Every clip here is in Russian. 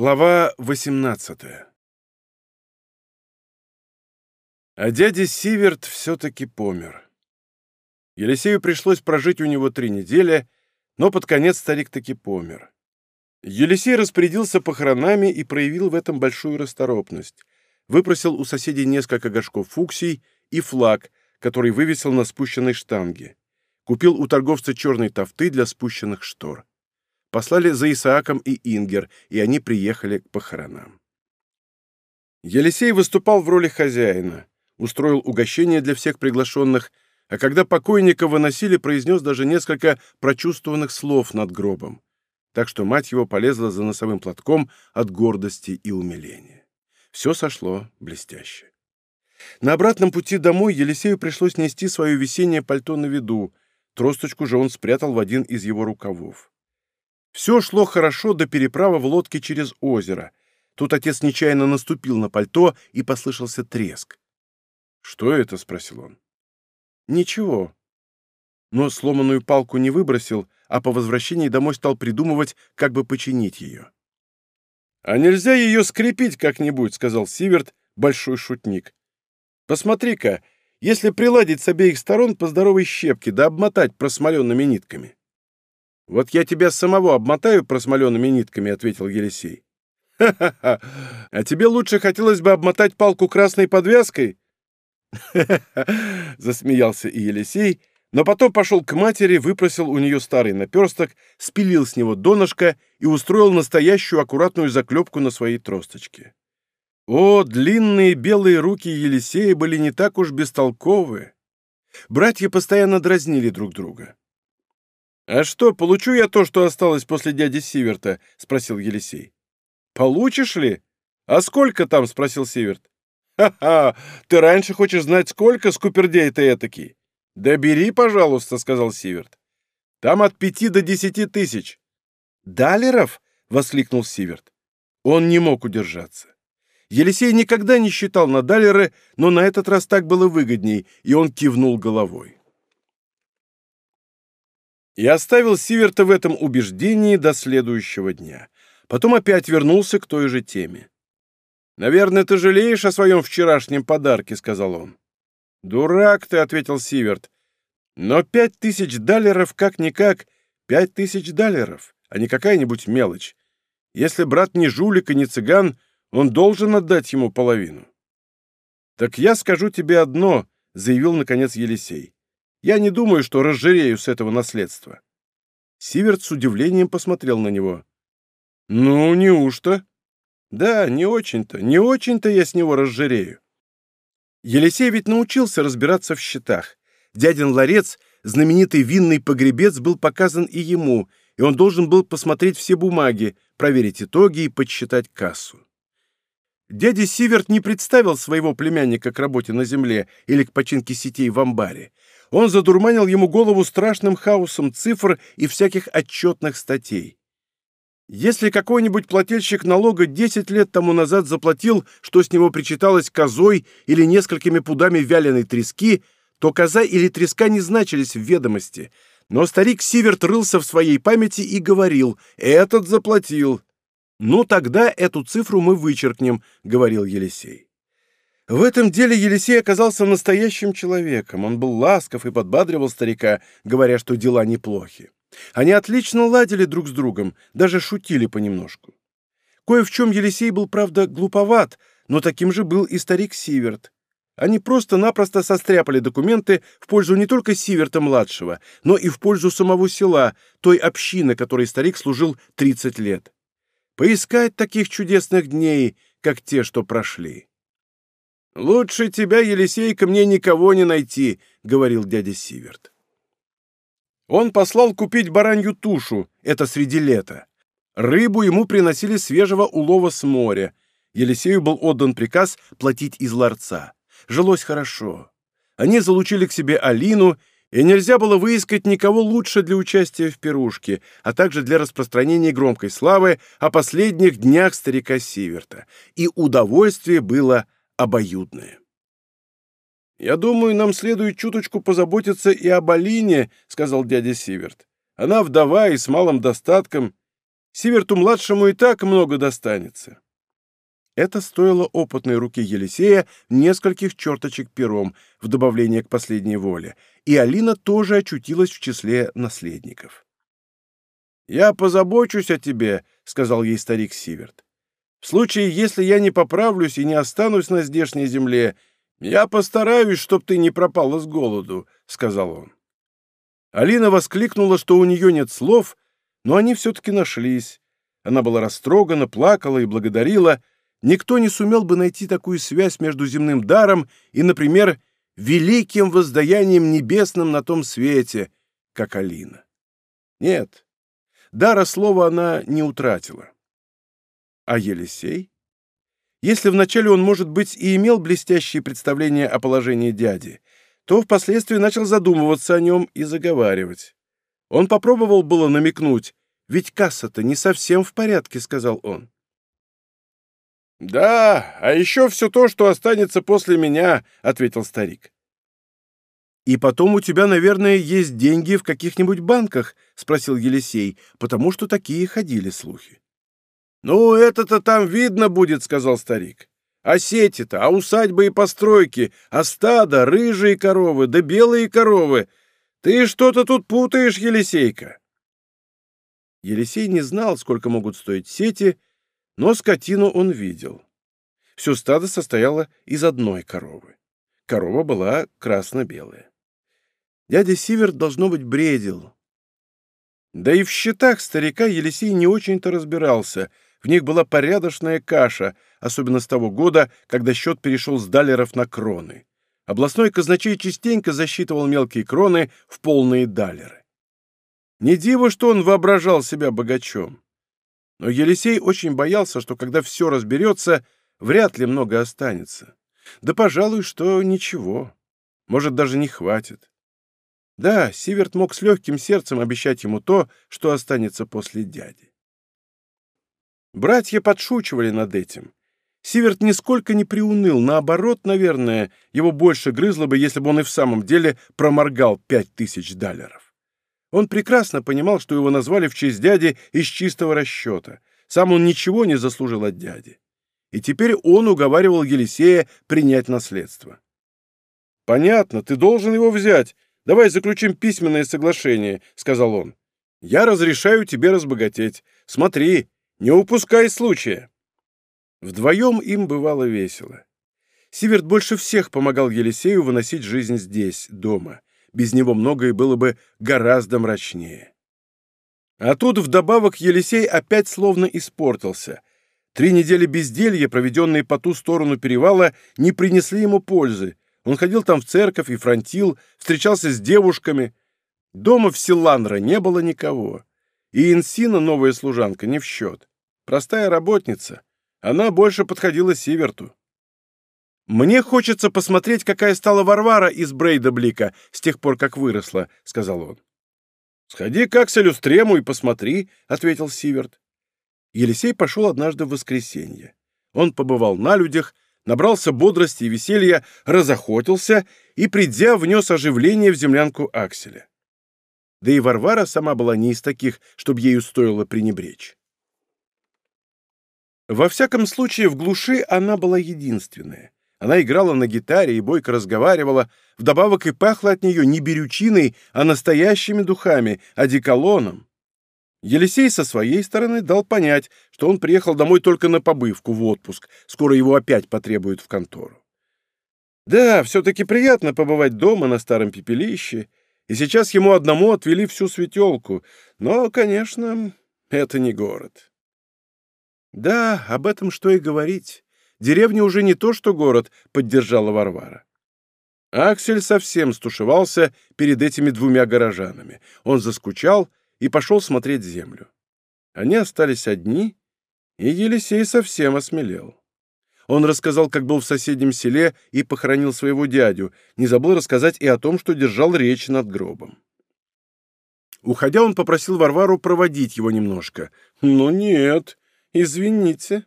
Глава 18 А дядя Сиверт все-таки помер. Елисею пришлось прожить у него три недели, но под конец старик таки помер. Елисей распорядился похоронами и проявил в этом большую расторопность. Выпросил у соседей несколько горшков фуксий и флаг, который вывесил на спущенной штанге. Купил у торговца черной тофты для спущенных штор послали за Исааком и Ингер, и они приехали к похоронам. Елисей выступал в роли хозяина, устроил угощение для всех приглашенных, а когда покойника выносили, произнес даже несколько прочувствованных слов над гробом, так что мать его полезла за носовым платком от гордости и умиления. Все сошло блестяще. На обратном пути домой Елисею пришлось нести свое весеннее пальто на виду, тросточку же он спрятал в один из его рукавов. Все шло хорошо до переправы в лодке через озеро. Тут отец нечаянно наступил на пальто, и послышался треск. «Что это?» — спросил он. «Ничего». Но сломанную палку не выбросил, а по возвращении домой стал придумывать, как бы починить ее. «А нельзя ее скрепить как-нибудь», — сказал Сиверт, большой шутник. «Посмотри-ка, если приладить с обеих сторон по здоровой щепке да обмотать просмоленными нитками». «Вот я тебя самого обмотаю просмоленными нитками», — ответил Елисей. «Ха-ха-ха! А тебе лучше хотелось бы обмотать палку красной подвязкой?» «Ха-ха-ха!» — засмеялся и Елисей, но потом пошел к матери, выпросил у нее старый наперсток, спилил с него донышко и устроил настоящую аккуратную заклепку на своей тросточке. О, длинные белые руки Елисея были не так уж бестолковы. Братья постоянно дразнили друг друга. «А что, получу я то, что осталось после дяди Сиверта?» — спросил Елисей. «Получишь ли? А сколько там?» — спросил Сиверт. «Ха-ха! Ты раньше хочешь знать, сколько, скупердей ты этакий?» «Да бери, пожалуйста», — сказал Сиверт. «Там от пяти до десяти тысяч». «Далеров?» — воскликнул Сиверт. Он не мог удержаться. Елисей никогда не считал на далеры, но на этот раз так было выгодней, и он кивнул головой и оставил Сиверта в этом убеждении до следующего дня. Потом опять вернулся к той же теме. «Наверное, ты жалеешь о своем вчерашнем подарке», — сказал он. «Дурак ты», — ответил Сиверт. «Но пять тысяч даллеров как-никак пять тысяч даллеров, а не какая-нибудь мелочь. Если брат не жулик и не цыган, он должен отдать ему половину». «Так я скажу тебе одно», — заявил, наконец, Елисей. Я не думаю, что разжирею с этого наследства». Сиверт с удивлением посмотрел на него. «Ну, неужто?» «Да, не очень-то, не очень-то я с него разжирею». Елисей ведь научился разбираться в счетах. Дядин ларец, знаменитый винный погребец, был показан и ему, и он должен был посмотреть все бумаги, проверить итоги и подсчитать кассу. Дядя Сиверт не представил своего племянника к работе на земле или к починке сетей в амбаре он задурманил ему голову страшным хаосом цифр и всяких отчетных статей. Если какой-нибудь плательщик налога 10 лет тому назад заплатил, что с него причиталось козой или несколькими пудами вяленой трески, то коза или треска не значились в ведомости. Но старик Сиверт рылся в своей памяти и говорил «Этот заплатил». «Ну, тогда эту цифру мы вычеркнем», — говорил Елисей. В этом деле Елисей оказался настоящим человеком. Он был ласков и подбадривал старика, говоря, что дела неплохи. Они отлично ладили друг с другом, даже шутили понемножку. Кое в чем Елисей был, правда, глуповат, но таким же был и старик Сиверт. Они просто-напросто состряпали документы в пользу не только Сиверта-младшего, но и в пользу самого села, той общины, которой старик служил 30 лет. Поискать таких чудесных дней, как те, что прошли. «Лучше тебя, Елисейка, мне никого не найти», — говорил дядя Сиверт. Он послал купить баранью тушу, это среди лета. Рыбу ему приносили свежего улова с моря. Елисею был отдан приказ платить из ларца. Жилось хорошо. Они залучили к себе Алину, и нельзя было выискать никого лучше для участия в пирушке, а также для распространения громкой славы о последних днях старика Сиверта. И удовольствие было обоюдное. «Я думаю, нам следует чуточку позаботиться и об Алине», — сказал дядя Сиверт. «Она вдова и с малым достатком. Сиверту-младшему и так много достанется. Это стоило опытной руки Елисея нескольких черточек пером в добавление к последней воле, и Алина тоже очутилась в числе наследников. «Я позабочусь о тебе», — сказал ей старик Сиверт. «В случае, если я не поправлюсь и не останусь на здешней земле, я постараюсь, чтоб ты не пропала с голоду», — сказал он. Алина воскликнула, что у нее нет слов, но они все-таки нашлись. Она была растрогана, плакала и благодарила, — никто не сумел бы найти такую связь между земным даром и, например, великим воздаянием небесным на том свете, как Алина. Нет, дара слова она не утратила. А Елисей? Если вначале он, может быть, и имел блестящие представления о положении дяди, то впоследствии начал задумываться о нем и заговаривать. Он попробовал было намекнуть, «Ведь касса-то не совсем в порядке», — сказал он. «Да, а еще все то, что останется после меня», — ответил старик. «И потом у тебя, наверное, есть деньги в каких-нибудь банках?» — спросил Елисей, потому что такие ходили слухи. «Ну, это-то там видно будет», — сказал старик. «А сети-то, а усадьбы и постройки, а стадо, рыжие коровы, да белые коровы. Ты что-то тут путаешь, Елисейка». Елисей не знал, сколько могут стоить сети, но скотину он видел. Все стадо состояло из одной коровы. Корова была красно-белая. Дядя Сиверт, должно быть, бредил. Да и в счетах старика Елисей не очень-то разбирался. В них была порядочная каша, особенно с того года, когда счет перешел с далеров на кроны. Областной казначей частенько засчитывал мелкие кроны в полные далеры. Не диво, что он воображал себя богачом. Но Елисей очень боялся, что когда все разберется, вряд ли много останется. Да, пожалуй, что ничего. Может, даже не хватит. Да, Сиверт мог с легким сердцем обещать ему то, что останется после дяди. Братья подшучивали над этим. Сиверт нисколько не приуныл, наоборот, наверное, его больше грызло бы, если бы он и в самом деле проморгал пять тысяч даллеров. Он прекрасно понимал, что его назвали в честь дяди из чистого расчета. Сам он ничего не заслужил от дяди. И теперь он уговаривал Елисея принять наследство. «Понятно, ты должен его взять. Давай заключим письменное соглашение», — сказал он. «Я разрешаю тебе разбогатеть. Смотри, не упускай случая». Вдвоем им бывало весело. Сиверт больше всех помогал Елисею выносить жизнь здесь, дома без него многое было бы гораздо мрачнее. А тут вдобавок Елисей опять словно испортился. Три недели безделья, проведенные по ту сторону перевала, не принесли ему пользы. Он ходил там в церковь и фронтил, встречался с девушками. Дома в Силанра не было никого. И Инсина, новая служанка, не в счет. Простая работница. Она больше подходила Сиверту. «Мне хочется посмотреть, какая стала Варвара из Брейда Блика с тех пор, как выросла», — сказал он. «Сходи к Акселю Стрему и посмотри», — ответил Сиверт. Елисей пошел однажды в воскресенье. Он побывал на людях, набрался бодрости и веселья, разохотился и, придя, внес оживление в землянку Акселя. Да и Варвара сама была не из таких, чтобы ею стоило пренебречь. Во всяком случае, в глуши она была единственная. Она играла на гитаре и бойко разговаривала, вдобавок и пахло от нее не берючиной, а настоящими духами, одеколоном. Елисей со своей стороны дал понять, что он приехал домой только на побывку, в отпуск, скоро его опять потребуют в контору. Да, все-таки приятно побывать дома на старом пепелище, и сейчас ему одному отвели всю светелку, но, конечно, это не город. Да, об этом что и говорить. Деревня уже не то, что город, — поддержала Варвара. Аксель совсем стушевался перед этими двумя горожанами. Он заскучал и пошел смотреть землю. Они остались одни, и Елисей совсем осмелел. Он рассказал, как был в соседнем селе и похоронил своего дядю, не забыл рассказать и о том, что держал речь над гробом. Уходя, он попросил Варвару проводить его немножко. «Ну нет, извините»,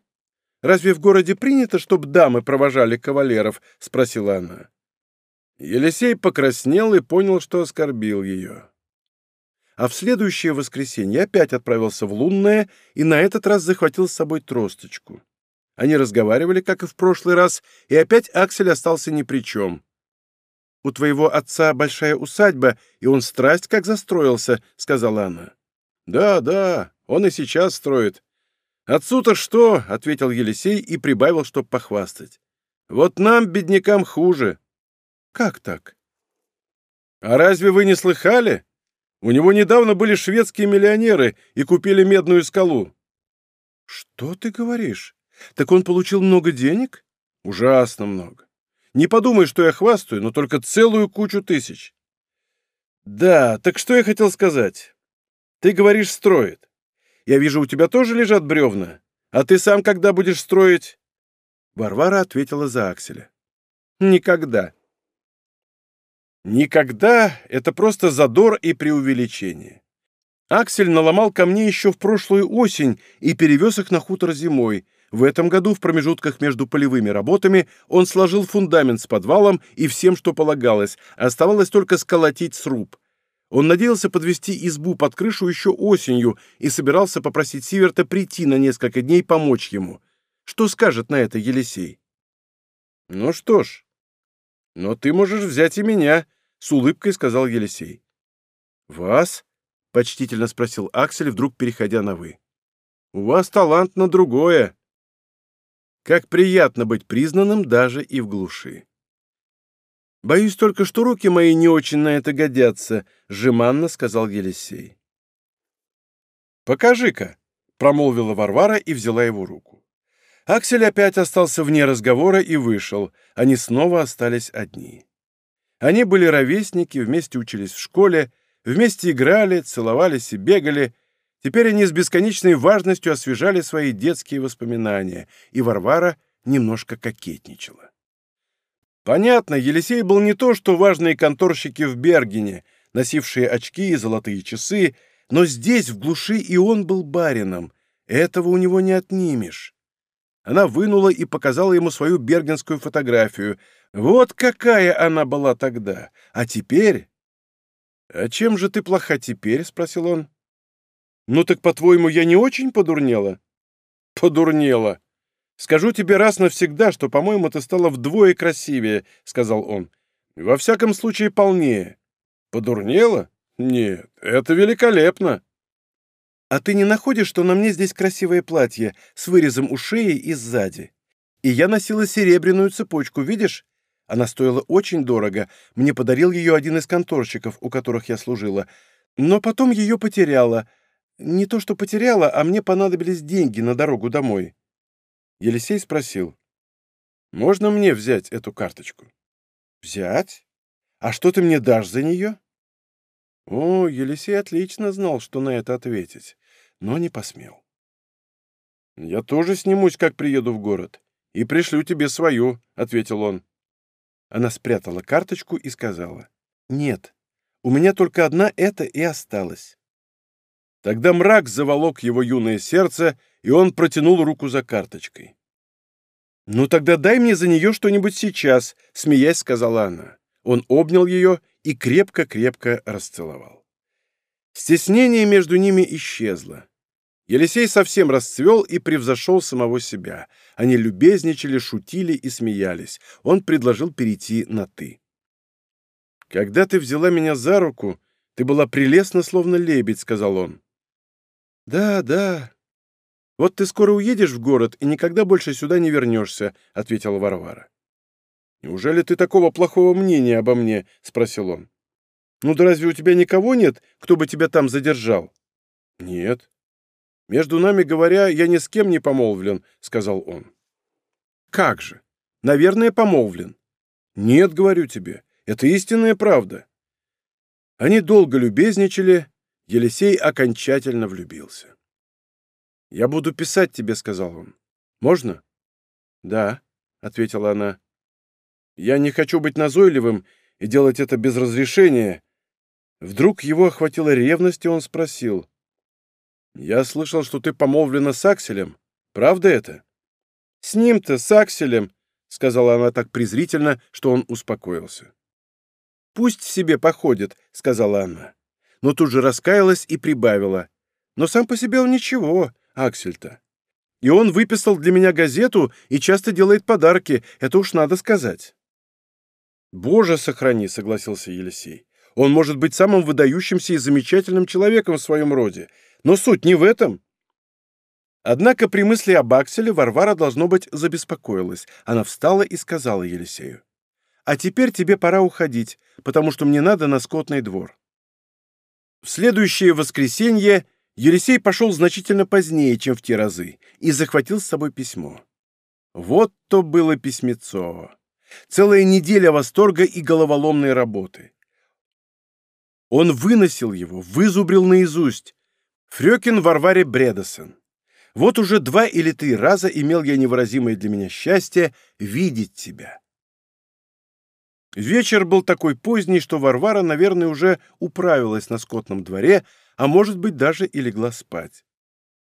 Разве в городе принято, чтобы дамы провожали кавалеров?» — спросила она. Елисей покраснел и понял, что оскорбил ее. а в следующее воскресенье опять отправился в Лунное и на этот раз захватил с собой тросточку. Они разговаривали, как и в прошлый раз, и опять Аксель остался ни при чем. «У твоего отца большая усадьба, и он страсть как застроился», — сказала она. «Да, да, он и сейчас строит. Отцу-то что?» — ответил Елисей и прибавил, чтоб похвастать. «Вот нам, беднякам, хуже». «Как так?» «А разве вы не слыхали? У него недавно были шведские миллионеры и купили медную скалу». «Что ты говоришь? Так он получил много денег?» «Ужасно много. Не подумай, что я хвастаю, но только целую кучу тысяч». «Да, так что я хотел сказать? Ты говоришь, строит. Я вижу, у тебя тоже лежат бревна. А ты сам когда будешь строить?» Варвара ответила за Акселя. «Никогда». «Никогда» — это просто задор и преувеличение. Аксель наломал камней еще в прошлую осень и перевез их на хутор зимой. В этом году в промежутках между полевыми работами он сложил фундамент с подвалом и всем, что полагалось, оставалось только сколотить сруб. Он надеялся подвести избу под крышу еще осенью и собирался попросить Сиверта прийти на несколько дней помочь ему. Что скажет на это Елисей? «Ну что ж, но ты можешь взять и меня», — с улыбкой сказал Елисей. «Вас?» — почтительно спросил Аксель, вдруг переходя на «вы». «У вас талант на другое. Как приятно быть признанным даже и в глуши». «Боюсь только, что руки мои не очень на это годятся», — жеманно сказал Елисей. «Покажи-ка», — промолвила Варвара и взяла его руку. Аксель опять остался вне разговора и вышел. Они снова остались одни. Они были ровесники, вместе учились в школе, вместе играли, целовались и бегали. Теперь они с бесконечной важностью освежали свои детские воспоминания, и Варвара немножко кокетничала. Понятно, Елисей был не то, что важные конторщики в Бергене, носившие очки и золотые часы, но здесь, в глуши, и он был барином. Этого у него не отнимешь. Она вынула и показала ему свою бергенскую фотографию. Вот какая она была тогда! А теперь... «А чем же ты плоха теперь?» — спросил он. «Ну так, по-твоему, я не очень подурнела?» «Подурнела. Скажу тебе раз навсегда, что, по-моему, ты стала вдвое красивее», — сказал он. «Во всяком случае, полнее». «Подурнела? Нет, это великолепно». «А ты не находишь, что на мне здесь красивое платье с вырезом у шеи и сзади? И я носила серебряную цепочку, видишь? Она стоила очень дорого. Мне подарил ее один из конторщиков, у которых я служила. Но потом ее потеряла. Не то, что потеряла, а мне понадобились деньги на дорогу домой». Елисей спросил. «Можно мне взять эту карточку?» «Взять? А что ты мне дашь за нее?» О, Елисей отлично знал, что на это ответить но не посмел. «Я тоже снимусь, как приеду в город, и пришлю тебе свою», — ответил он. Она спрятала карточку и сказала, «Нет, у меня только одна эта и осталась». Тогда мрак заволок его юное сердце, и он протянул руку за карточкой. «Ну тогда дай мне за нее что-нибудь сейчас», — смеясь сказала она. Он обнял ее и крепко-крепко расцеловал. Стеснение между ними исчезло. Елисей совсем расцвел и превзошел самого себя. Они любезничали, шутили и смеялись. Он предложил перейти на «ты». «Когда ты взяла меня за руку, ты была прелестна, словно лебедь», — сказал он. «Да, да. Вот ты скоро уедешь в город и никогда больше сюда не вернешься», — ответила Варвара. «Неужели ты такого плохого мнения обо мне?» — спросил он. «Ну да разве у тебя никого нет, кто бы тебя там задержал?» «Нет. «Между нами говоря, я ни с кем не помолвлен», — сказал он. «Как же? Наверное, помолвлен». «Нет, говорю тебе, это истинная правда». Они долго любезничали, Елисей окончательно влюбился. «Я буду писать тебе», — сказал он. «Можно?» «Да», — ответила она. «Я не хочу быть назойливым и делать это без разрешения». Вдруг его охватила ревность, и он спросил. «Я слышал, что ты помолвлена с Акселем. Правда это?» «С ним-то, с Акселем», — сказала она так презрительно, что он успокоился. «Пусть себе походит», — сказала она. Но тут же раскаялась и прибавила. Но сам по себе он ничего, Аксель-то. И он выписал для меня газету и часто делает подарки, это уж надо сказать. «Боже, сохрани», — согласился Елисей. «Он может быть самым выдающимся и замечательным человеком в своем роде, но суть не в этом». Однако при мысли об Акселе Варвара, должно быть, забеспокоилась. Она встала и сказала Елисею. «А теперь тебе пора уходить, потому что мне надо на скотный двор». В следующее воскресенье Елисей пошел значительно позднее, чем в те разы, и захватил с собой письмо. Вот то было письмецо. Целая неделя восторга и головоломной работы. Он выносил его, вызубрил наизусть. Фрёкин Варваре Бредесен. Вот уже два или три раза имел я невыразимое для меня счастье видеть тебя. Вечер был такой поздний, что Варвара, наверное, уже управилась на скотном дворе, а может быть, даже и легла спать.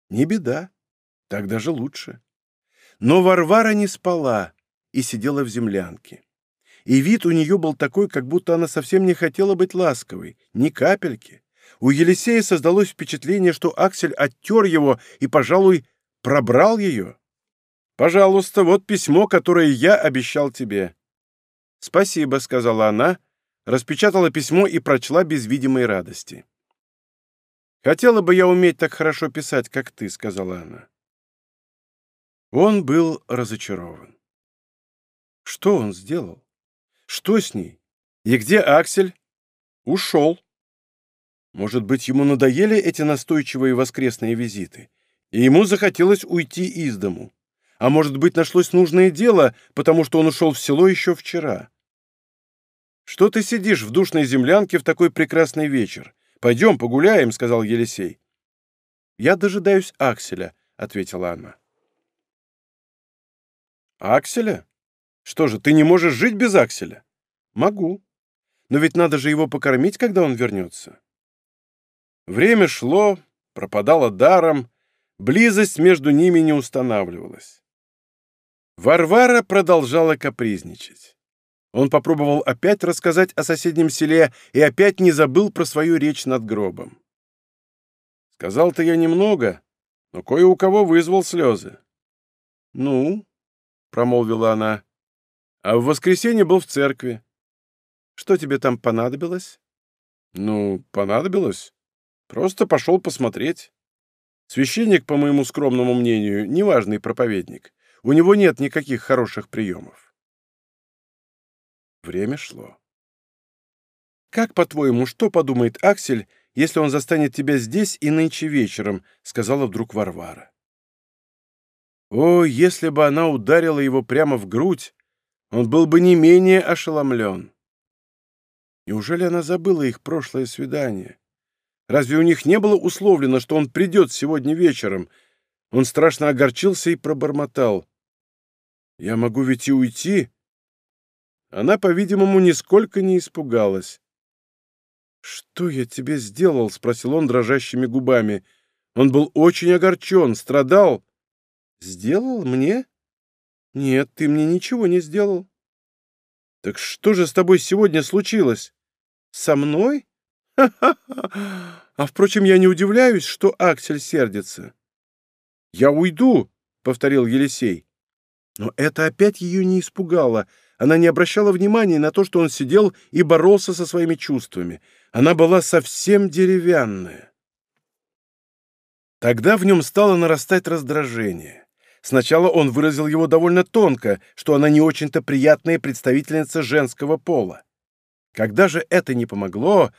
Не беда, так даже лучше. Но Варвара не спала и сидела в землянке. И вид у нее был такой, как будто она совсем не хотела быть ласковой, ни капельки. У Елисея создалось впечатление, что Аксель оттер его и, пожалуй, пробрал ее. «Пожалуйста, вот письмо, которое я обещал тебе». «Спасибо», — сказала она, распечатала письмо и прочла без видимой радости. «Хотела бы я уметь так хорошо писать, как ты», — сказала она. Он был разочарован. Что он сделал? Что с ней? И где Аксель? Ушел. Может быть, ему надоели эти настойчивые воскресные визиты, и ему захотелось уйти из дому. А может быть, нашлось нужное дело, потому что он ушел в село еще вчера. «Что ты сидишь в душной землянке в такой прекрасный вечер? Пойдем погуляем», — сказал Елисей. «Я дожидаюсь Акселя», — ответила она. «Акселя? Что же, ты не можешь жить без Акселя?» «Могу. Но ведь надо же его покормить, когда он вернется». Время шло, пропадало даром, близость между ними не устанавливалась. Варвара продолжала капризничать. Он попробовал опять рассказать о соседнем селе и опять не забыл про свою речь над гробом. Сказал-то я немного, но кое у кого вызвал слезы. «Ну?» — промолвила она. «А в воскресенье был в церкви. Что тебе там понадобилось?» «Ну, понадобилось. Просто пошел посмотреть. Священник, по моему скромному мнению, неважный проповедник. У него нет никаких хороших приемов. Время шло. «Как, по-твоему, что подумает Аксель, если он застанет тебя здесь и нынче вечером?» — сказала вдруг Варвара. О, если бы она ударила его прямо в грудь, он был бы не менее ошеломлен. Неужели она забыла их прошлое свидание? Разве у них не было условлено, что он придет сегодня вечером? Он страшно огорчился и пробормотал. «Я могу ведь и уйти?» Она, по-видимому, нисколько не испугалась. «Что я тебе сделал?» — спросил он дрожащими губами. Он был очень огорчен, страдал. «Сделал мне?» «Нет, ты мне ничего не сделал». «Так что же с тобой сегодня случилось?» «Со мной?» А, впрочем, я не удивляюсь, что Аксель сердится. «Я уйду», — повторил Елисей. Но это опять ее не испугало. Она не обращала внимания на то, что он сидел и боролся со своими чувствами. Она была совсем деревянная. Тогда в нем стало нарастать раздражение. Сначала он выразил его довольно тонко, что она не очень-то приятная представительница женского пола. Когда же это не помогло,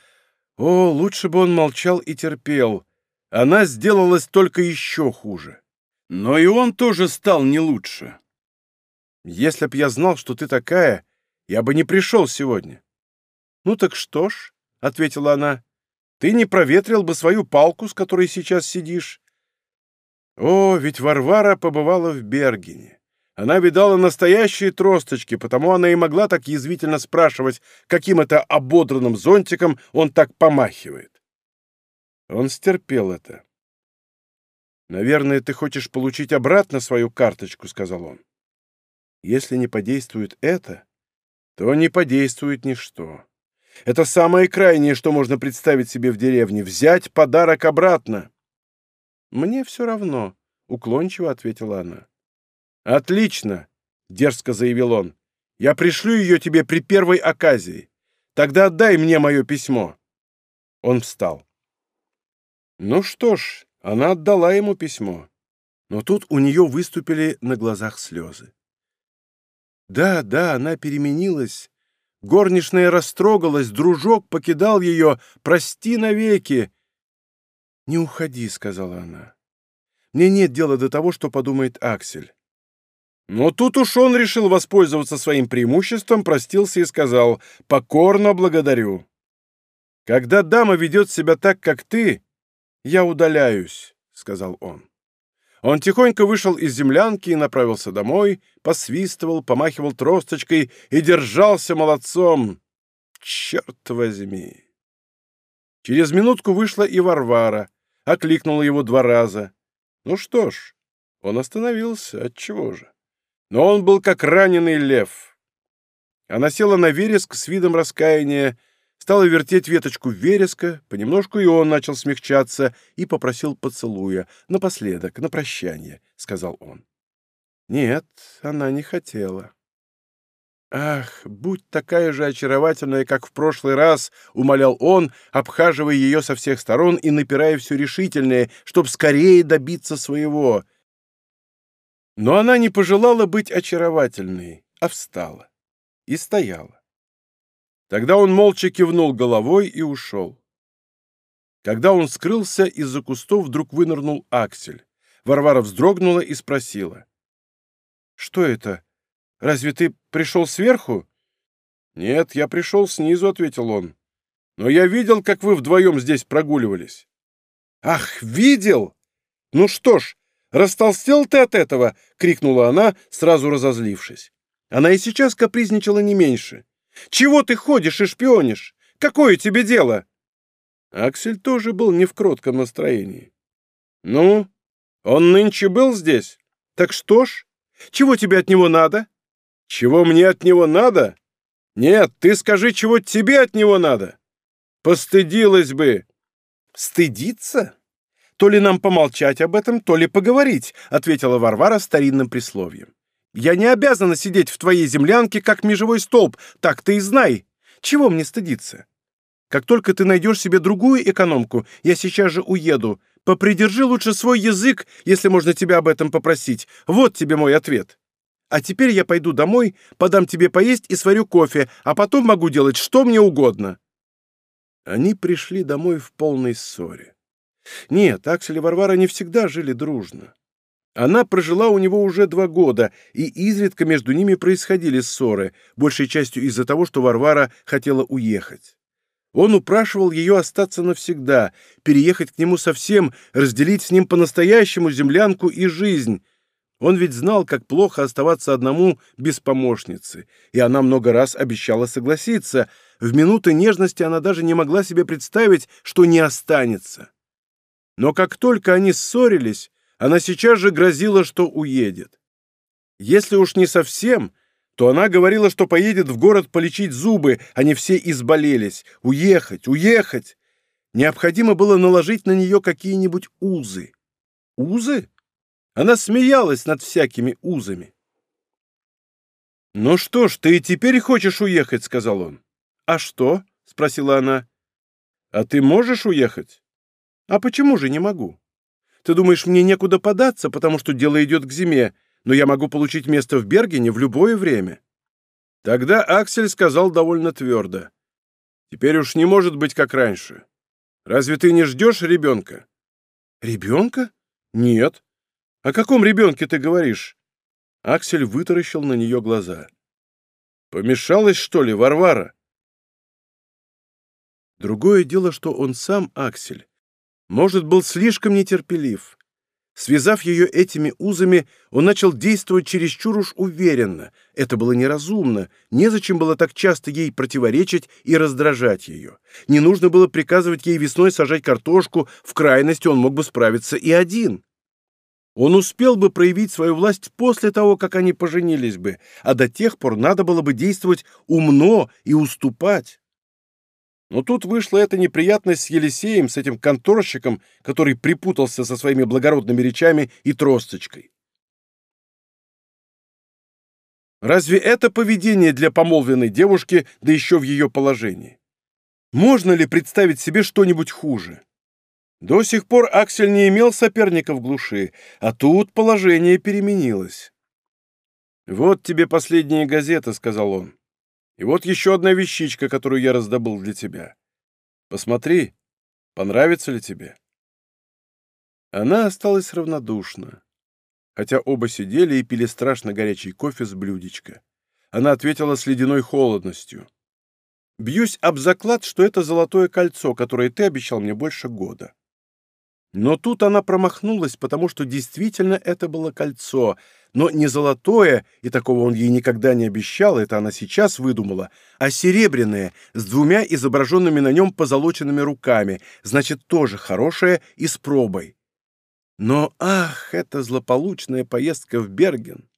о, лучше бы он молчал и терпел. Она сделалась только еще хуже. Но и он тоже стал не лучше. Если б я знал, что ты такая, я бы не пришел сегодня. Ну так что ж, — ответила она, — ты не проветрил бы свою палку, с которой сейчас сидишь. О, ведь Варвара побывала в Бергене. Она видала настоящие тросточки, потому она и могла так язвительно спрашивать, каким это ободранным зонтиком он так помахивает. Он стерпел это. «Наверное, ты хочешь получить обратно свою карточку», — сказал он. «Если не подействует это, то не подействует ничто. Это самое крайнее, что можно представить себе в деревне — взять подарок обратно. «Мне все равно», — уклончиво ответила она. «Отлично», — дерзко заявил он. «Я пришлю ее тебе при первой оказии. Тогда отдай мне мое письмо». Он встал. Ну что ж, она отдала ему письмо. Но тут у нее выступили на глазах слезы. Да, да, она переменилась. Горничная растрогалась, дружок покидал ее. Прости навеки. «Не уходи», — сказала она. «Мне нет дела до того, что подумает Аксель». Но тут уж он решил воспользоваться своим преимуществом, простился и сказал «покорно благодарю». «Когда дама ведет себя так, как ты, я удаляюсь», — сказал он. Он тихонько вышел из землянки и направился домой, посвистывал, помахивал тросточкой и держался молодцом. Черт возьми! Через минутку вышла и Варвара, окликнула его два раза. Ну что ж, он остановился, отчего же? Но он был как раненый лев. Она села на вереск с видом раскаяния, стала вертеть веточку вереска, понемножку и он начал смягчаться и попросил поцелуя, напоследок, на прощание, — сказал он. Нет, она не хотела. «Ах, будь такая же очаровательная, как в прошлый раз!» — умолял он, обхаживая ее со всех сторон и напирая все решительнее, чтобы скорее добиться своего. Но она не пожелала быть очаровательной, а встала и стояла. Тогда он молча кивнул головой и ушел. Когда он скрылся, из-за кустов вдруг вынырнул Аксель. Варвара вздрогнула и спросила. «Что это? Разве ты пришел сверху?» «Нет, я пришел снизу», — ответил он. «Но я видел, как вы вдвоем здесь прогуливались». «Ах, видел? Ну что ж, растолстел ты от этого!» — крикнула она, сразу разозлившись. Она и сейчас капризничала не меньше. Чего ты ходишь и шпионишь? Какое тебе дело?» Аксель тоже был не в кротком настроении. «Ну, он нынче был здесь? Так что ж? Чего тебе от него надо?» «Чего мне от него надо? Нет, ты скажи, чего тебе от него надо? Постыдилась бы!» «Стыдиться? То ли нам помолчать об этом, то ли поговорить», — ответила Варвара старинным присловием. Я не обязана сидеть в твоей землянке, как межевой столб, так ты и знай. Чего мне стыдиться? Как только ты найдешь себе другую экономку, я сейчас же уеду. Попридержи лучше свой язык, если можно тебя об этом попросить. Вот тебе мой ответ. А теперь я пойду домой, подам тебе поесть и сварю кофе, а потом могу делать что мне угодно». Они пришли домой в полной ссоре. Нет, Аксель и Варвара не всегда жили дружно. Она прожила у него уже два года, и изредка между ними происходили ссоры, большей частью из-за того, что Варвара хотела уехать. Он упрашивал ее остаться навсегда, переехать к нему совсем, разделить с ним по-настоящему землянку и жизнь. Он ведь знал, как плохо оставаться одному без помощницы, и она много раз обещала согласиться. В минуты нежности она даже не могла себе представить, что не останется. Но как только они ссорились, она сейчас же грозила, что уедет. Если уж не совсем, то она говорила, что поедет в город полечить зубы, они все изболелись. Уехать, уехать! Необходимо было наложить на нее какие-нибудь узы. Узы? Она смеялась над всякими узами. «Ну что ж, ты и теперь хочешь уехать», — сказал он. «А что?» — спросила она. «А ты можешь уехать?» «А почему же не могу?» Ты думаешь, мне некуда податься, потому что дело идет к зиме, но я могу получить место в Бергене в любое время?» Тогда Аксель сказал довольно твердо. «Теперь уж не может быть, как раньше. Разве ты не ждешь ребенка?» «Ребенка? Нет. О каком ребенке ты говоришь?» Аксель вытаращил на нее глаза. «Помешалась, что ли, Варвара?» Другое дело, что он сам, Аксель, может, был слишком нетерпелив. Связав ее этими узами, он начал действовать чересчур уж уверенно. Это было неразумно. Незачем было так часто ей противоречить и раздражать ее. Не нужно было приказывать ей весной сажать картошку, в крайности он мог бы справиться и один. Он успел бы проявить свою власть после того, как они поженились бы, а до тех пор надо было бы действовать умно и уступать. Но тут вышла эта неприятность с Елисеем, с этим конторщиком, который припутался со своими благородными речами и тросточкой. Разве это поведение для помолвленной девушки, да еще в ее положении? Можно ли представить себе что-нибудь хуже? До сих пор Аксель не имел соперника в глуши, а тут положение переменилось. «Вот тебе последняя газета», — сказал он. «И вот еще одна вещичка, которую я раздобыл для тебя. Посмотри, понравится ли тебе?» Она осталась равнодушна, хотя оба сидели и пили страшно горячий кофе с блюдечка. Она ответила с ледяной холодностью. «Бьюсь об заклад, что это золотое кольцо, которое ты обещал мне больше года». Но тут она промахнулась, потому что действительно это было кольцо, но не золотое, и такого он ей никогда не обещал, это она сейчас выдумала, а серебряное, с двумя изображенными на нем позолоченными руками, значит, тоже хорошее и с пробой. Но, ах, эта злополучная поездка в Берген!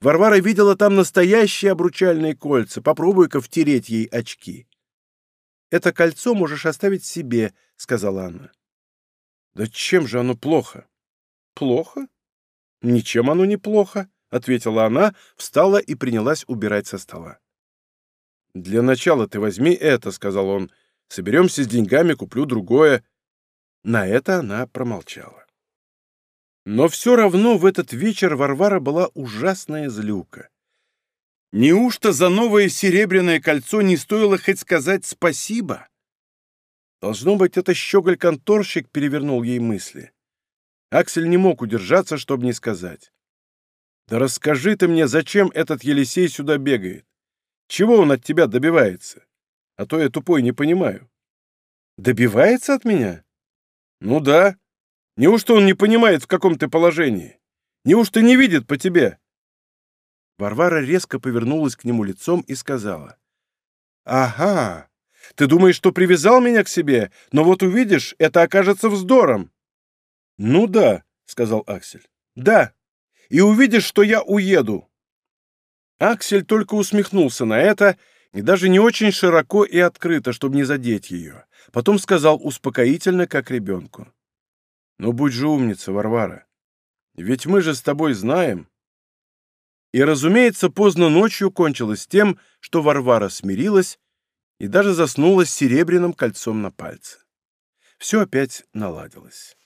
Варвара видела там настоящие обручальные кольца, попробуй-ка втереть ей очки. «Это кольцо можешь оставить себе», — сказала она. Да чем же оно плохо? Плохо? Ничем оно не плохо, ответила она, встала и принялась убирать со стола. Для начала ты возьми это, сказал он. Соберемся с деньгами, куплю другое. На это она промолчала. Но все равно в этот вечер Варвара была ужасная злюка. Неужто за новое серебряное кольцо не стоило хоть сказать спасибо? Должно быть, это щеголь-конторщик перевернул ей мысли. Аксель не мог удержаться, чтобы не сказать. «Да расскажи ты мне, зачем этот Елисей сюда бегает? Чего он от тебя добивается? А то я тупой не понимаю». «Добивается от меня?» «Ну да. Неужто он не понимает, в каком ты положении? Неужто не видит по тебе?» Варвара резко повернулась к нему лицом и сказала. «Ага, ты думаешь, что привязал меня к себе, но вот увидишь, это окажется вздором». «Ну да», — сказал Аксель. «Да. И увидишь, что я уеду». Аксель только усмехнулся на это, и даже не очень широко и открыто, чтобы не задеть ее. Потом сказал успокоительно, как ребенку. «Ну, будь же умница, Варвара. Ведь мы же с тобой знаем». И, разумеется, поздно ночью кончилось тем, что Варвара смирилась и даже заснула с серебряным кольцом на пальце. Все опять наладилось.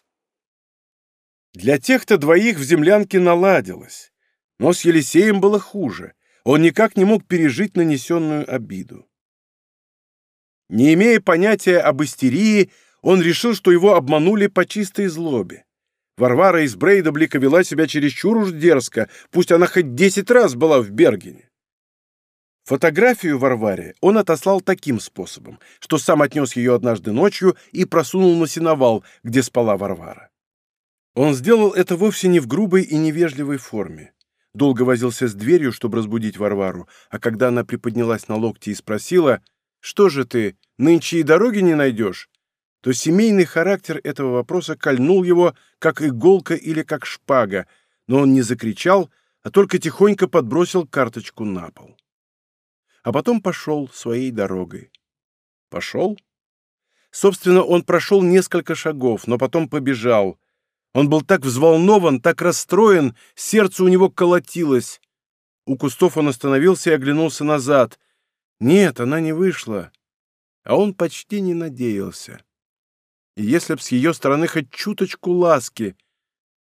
Для тех-то двоих в землянке наладилось, но с Елисеем было хуже. Он никак не мог пережить нанесенную обиду. Не имея понятия об истерии, он решил, что его обманули по чистой злобе. Варвара из Брейдаблика вела себя чересчур уж дерзко, пусть она хоть десять раз была в Бергене. Фотографию Варваре он отослал таким способом, что сам отнес ее однажды ночью и просунул на сеновал, где спала Варвара. Он сделал это вовсе не в грубой и невежливой форме. Долго возился с дверью, чтобы разбудить Варвару, а когда она приподнялась на локти и спросила, «Что же ты, нынче и дороги не найдешь?» то семейный характер этого вопроса кольнул его, как иголка или как шпага, но он не закричал, а только тихонько подбросил карточку на пол а потом пошел своей дорогой. Пошел? Собственно, он прошел несколько шагов, но потом побежал. Он был так взволнован, так расстроен, сердце у него колотилось. У кустов он остановился и оглянулся назад. Нет, она не вышла. А он почти не надеялся. И если б с ее стороны хоть чуточку ласки,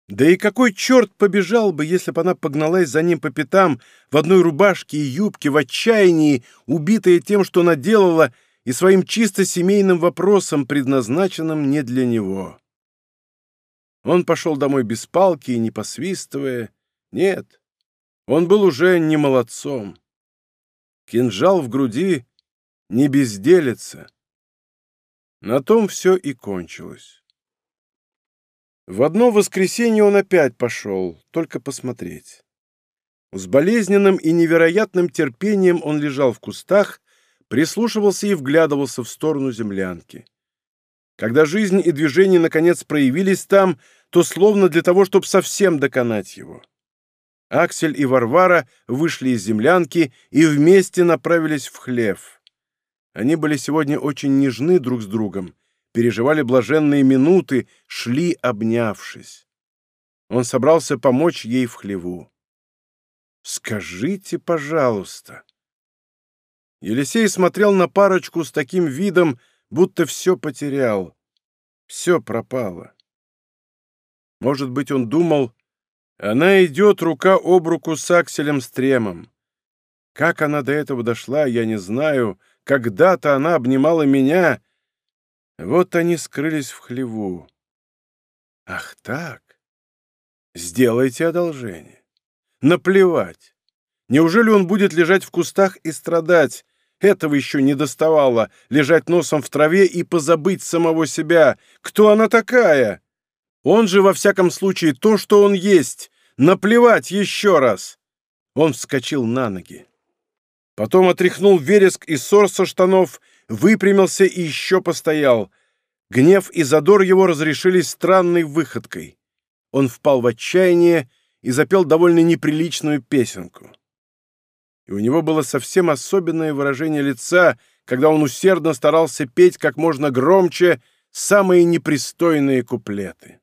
да и какой черт побежал бы, если бы она погналась за ним по пятам в одной рубашке и юбке, в отчаянии, убитая тем, что наделала, и своим чисто семейным вопросом, предназначенным не для него. Он пошел домой без палки и не посвистывая. Нет, он был уже не молодцом. Кинжал в груди не безделится. На том все и кончилось. В одно воскресенье он опять пошел, только посмотреть. С болезненным и невероятным терпением он лежал в кустах, прислушивался и вглядывался в сторону землянки. Когда жизнь и движение наконец проявились там, то словно для того, чтобы совсем доконать его. Аксель и Варвара вышли из землянки и вместе направились в хлев. Они были сегодня очень нежны друг с другом, переживали блаженные минуты, шли обнявшись. Он собрался помочь ей в хлеву. «Скажите, пожалуйста». Елисей смотрел на парочку с таким видом, будто все потерял. Все пропало. Может быть, он думал, она идет рука об руку с Акселем Стремом. Как она до этого дошла, я не знаю. Когда-то она обнимала меня. Вот они скрылись в хлеву. Ах так? Сделайте одолжение. Наплевать. Неужели он будет лежать в кустах и страдать? Этого еще не доставало — лежать носом в траве и позабыть самого себя. Кто она такая? Он же, во всяком случае, то, что он есть. Наплевать еще раз. Он вскочил на ноги. Потом отряхнул вереск и сор со штанов, выпрямился и еще постоял. Гнев и задор его разрешились странной выходкой. Он впал в отчаяние и запел довольно неприличную песенку и у него было совсем особенное выражение лица, когда он усердно старался петь как можно громче самые непристойные куплеты.